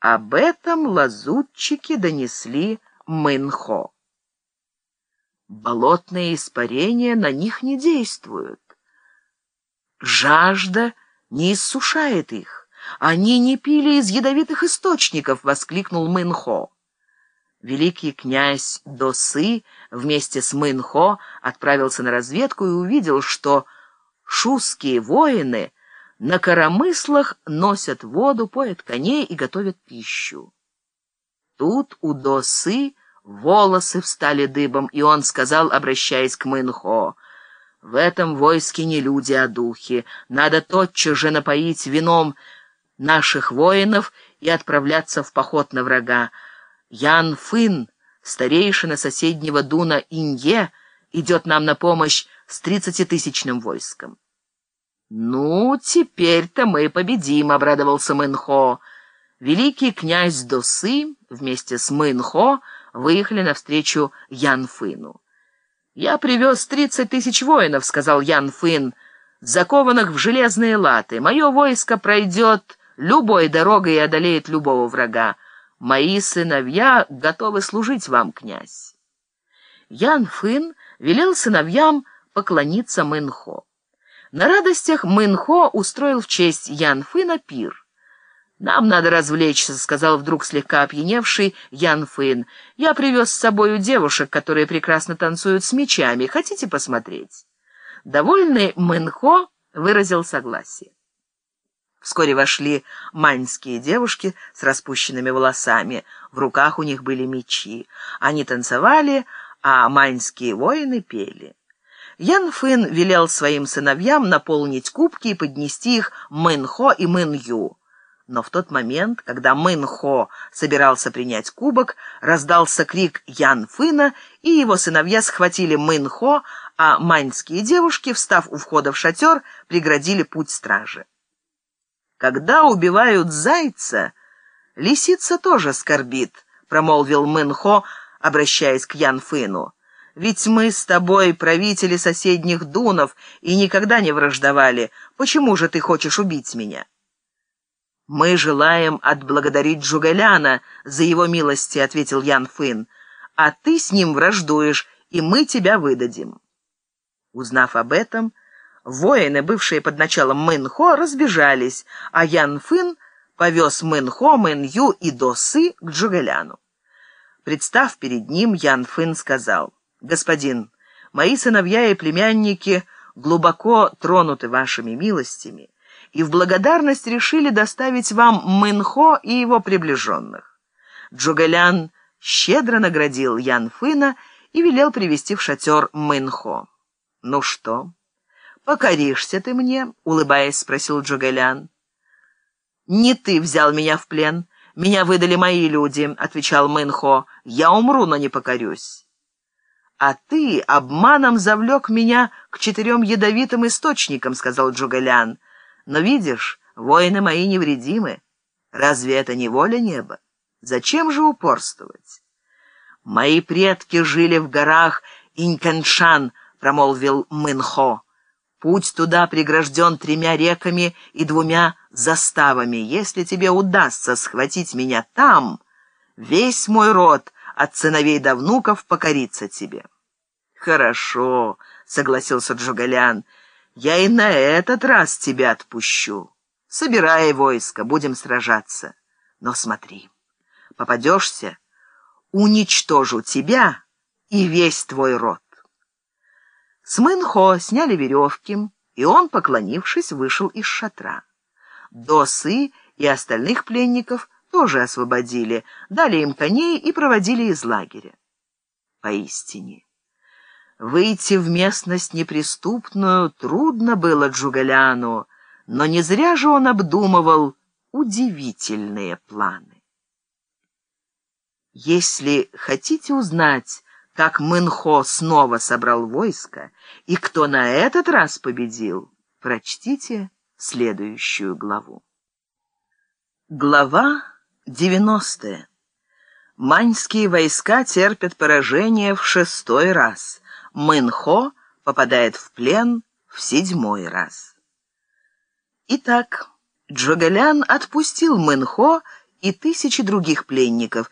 Об этом лазутчики донесли Мэнхо. Болотные испарения на них не действуют. Жажда не иссушает их. Они не пили из ядовитых источников, — воскликнул Мэнхо. Великий князь Досы вместе с Мэнхо отправился на разведку и увидел, что шуские воины на коромыслах носят воду, поят коней и готовят пищу. Тут у Досы волосы встали дыбом, и он сказал, обращаясь к Мэнхо, «В этом войске не люди, а духи. Надо тотчас же напоить вином наших воинов и отправляться в поход на врага. Ян Фын, старейшина соседнего Дуна Инье, идет нам на помощь с тридцатитысячным войском». «Ну, теперь-то мы победим», — обрадовался Мэнхо. Великий князь Досы вместе с Мэнхо выехали навстречу Ян Фыну. «Я привез тридцать тысяч воинов», — сказал Ян Фын, — «закованных в железные латы. Мое войско пройдет любой дорогой и одолеет любого врага. Мои сыновья готовы служить вам, князь». Ян Фын велел сыновьям поклониться Мэнхо. На радостях Мэнхо устроил в честь Ян Фына пир. «Нам надо развлечься», — сказал вдруг слегка опьяневший Ян Фын. «Я привез с собою девушек, которые прекрасно танцуют с мечами. Хотите посмотреть?» Довольный Мэнхо выразил согласие. Вскоре вошли маньские девушки с распущенными волосами. В руках у них были мечи. Они танцевали, а маньские воины пели. Ян Фын велел своим сыновьям наполнить кубки и поднести их Мэнхо и Мэнью. Но в тот момент, когда Мэнхо собирался принять кубок, раздался крик Ян Фына, и его сыновья схватили Мэнхо, а маньские девушки, встав у входа в шатер, преградили путь стражи. «Когда убивают зайца, лисица тоже скорбит», — промолвил Мэнхо, обращаясь к Ян Фыну. Ведь мы с тобой правители соседних дунов и никогда не враждовали. Почему же ты хочешь убить меня?» «Мы желаем отблагодарить Джугаляна за его милости», — ответил Ян Фын. «А ты с ним враждуешь, и мы тебя выдадим». Узнав об этом, воины, бывшие под началом Мэнхо, разбежались, а Ян Фын повез Мэнхо, Мэнью и Досы к Джугаляну. Представ перед ним, Ян Фын сказал — «Господин, мои сыновья и племянники глубоко тронуты вашими милостями и в благодарность решили доставить вам Мэнхо и его приближенных». Джугалян щедро наградил Ян Фына и велел привести в шатер Мэнхо. «Ну что, покоришься ты мне?» — улыбаясь, спросил Джугалян. «Не ты взял меня в плен. Меня выдали мои люди», — отвечал Мэнхо. «Я умру, но не покорюсь» а ты обманом завлек меня к четырем ядовитым источникам», — сказал Джугалян. «Но видишь, воины мои невредимы. Разве это не воля неба? Зачем же упорствовать?» «Мои предки жили в горах Иньканшан», — промолвил Мэнхо. «Путь туда прегражден тремя реками и двумя заставами. Если тебе удастся схватить меня там, весь мой род — от сыновей до внуков покориться тебе». «Хорошо», — согласился Джугалян, — «я и на этот раз тебя отпущу. Собирай войско, будем сражаться. Но смотри, попадешься, уничтожу тебя и весь твой род». С Мэнхо сняли веревки, и он, поклонившись, вышел из шатра. Досы и остальных пленников — тоже освободили, дали им коней и проводили из лагеря. Поистине, выйти в местность неприступную трудно было Джугаляну, но не зря же он обдумывал удивительные планы. Если хотите узнать, как Мэнхо снова собрал войско и кто на этот раз победил, прочтите следующую главу. Глава 90. Маньские войска терпят поражение в шестой раз. Мэнхо попадает в плен в седьмой раз. Итак, Джогалян отпустил Мэнхо и тысячи других пленников,